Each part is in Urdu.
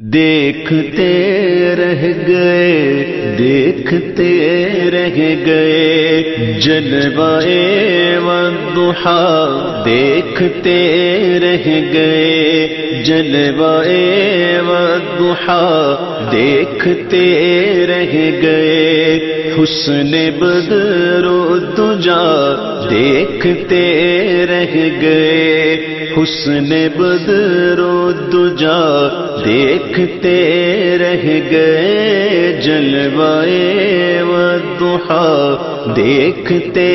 دیکھتے رہ گئے، دیکھتے رہ گئے۔ جلوائے والضحا دیکھتے رہ گئے۔ جلوائے والضحا دیکھتے رہ گئے۔ حسن بدر و دجا دیکھتے رہ گئے۔ حسن بدر و دجا دیکھتے رہ گئے۔ جلوائے و دیکھتے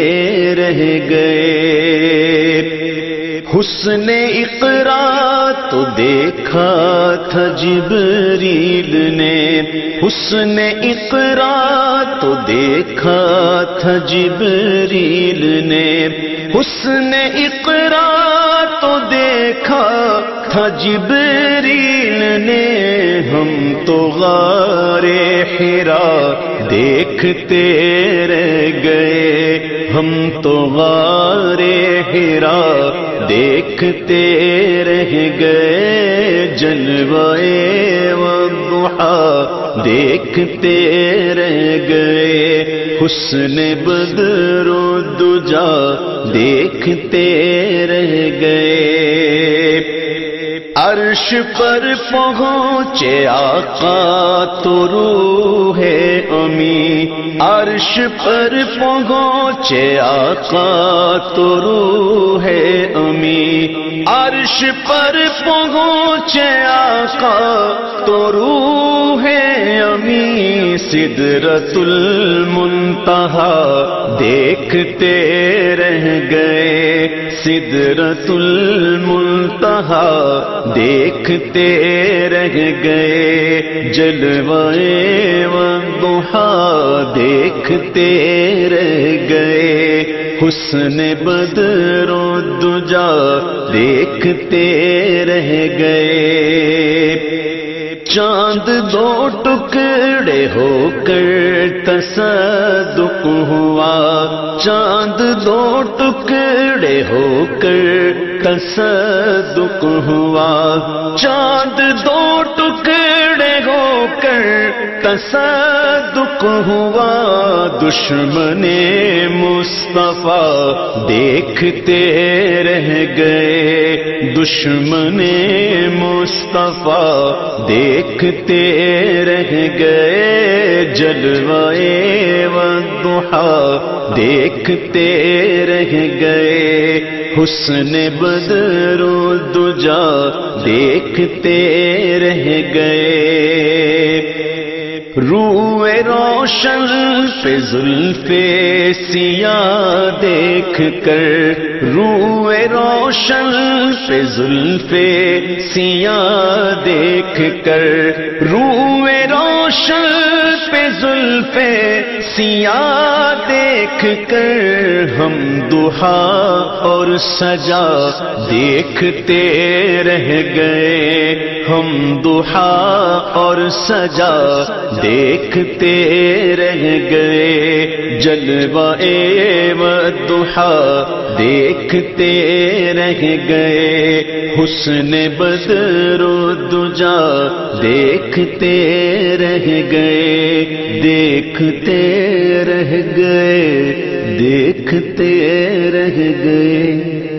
رہ گئے۔ حسن اقرا تو دیکھا تھا جبریل نے، حسن اقرا تو دیکھا تھا جبریل نے، حسن اقرا تو دیکھا تھا جبریل نے۔ ہم تو غار ہیرا دیکھتے رہ گئے، ہم تو غار ہیرا دیکھتے رہ گئے جلوائے وضحا دیکھتے رہ گئے حسن بدر و دجا۔ دیکھتے رہ گئے عرش پر پہنچے آقا تو روح ہے امی۔ عرش پر پہنچے آقا تو روح ہے امی۔ عرش پر پہنچے آقا تو روح ہے امی۔ سدرت المنتہا دیکھتے رہ گئے۔ سدرت المنتہا دیکھتے رہ گئے، جلوائے وضحا دیکھتے رہ گئے۔ حسن بدر و دجا دیکھتے رہ گئے۔ چاند دو ٹکڑے ہو کر تصدق ہوا۔ چاند دو ٹکڑے ہو کر تصدق ہوا۔ چاند دو ٹکڑے کر تصدق ہوا دشمن مصطفیٰ دیکھتے رہ گئے دشمن مصطفیٰ دیکھتے رہ گئے جلوائے والضحا دیکھتے رہ گئے حسن بدر و دجا دیکھتے رہ گئے روئے روشن پہ زلف سیاہ دیکھ کر، روئے روشن پہ زلف سیاہ دیکھ کر، روئے روشن پہ زلف سیاہ دیکھ کر ہم دہا اور سجا دیکھتے رہ گئے۔ ہم دہا اور سجا دیکھتے رہ گئے۔ جلوائے و دہا دیکھتے رہ گئے۔ حسن بدر و دجا دیکھتے رہ گئے۔ دیکھتے رہ گئے دیکھتے رہ گئے۔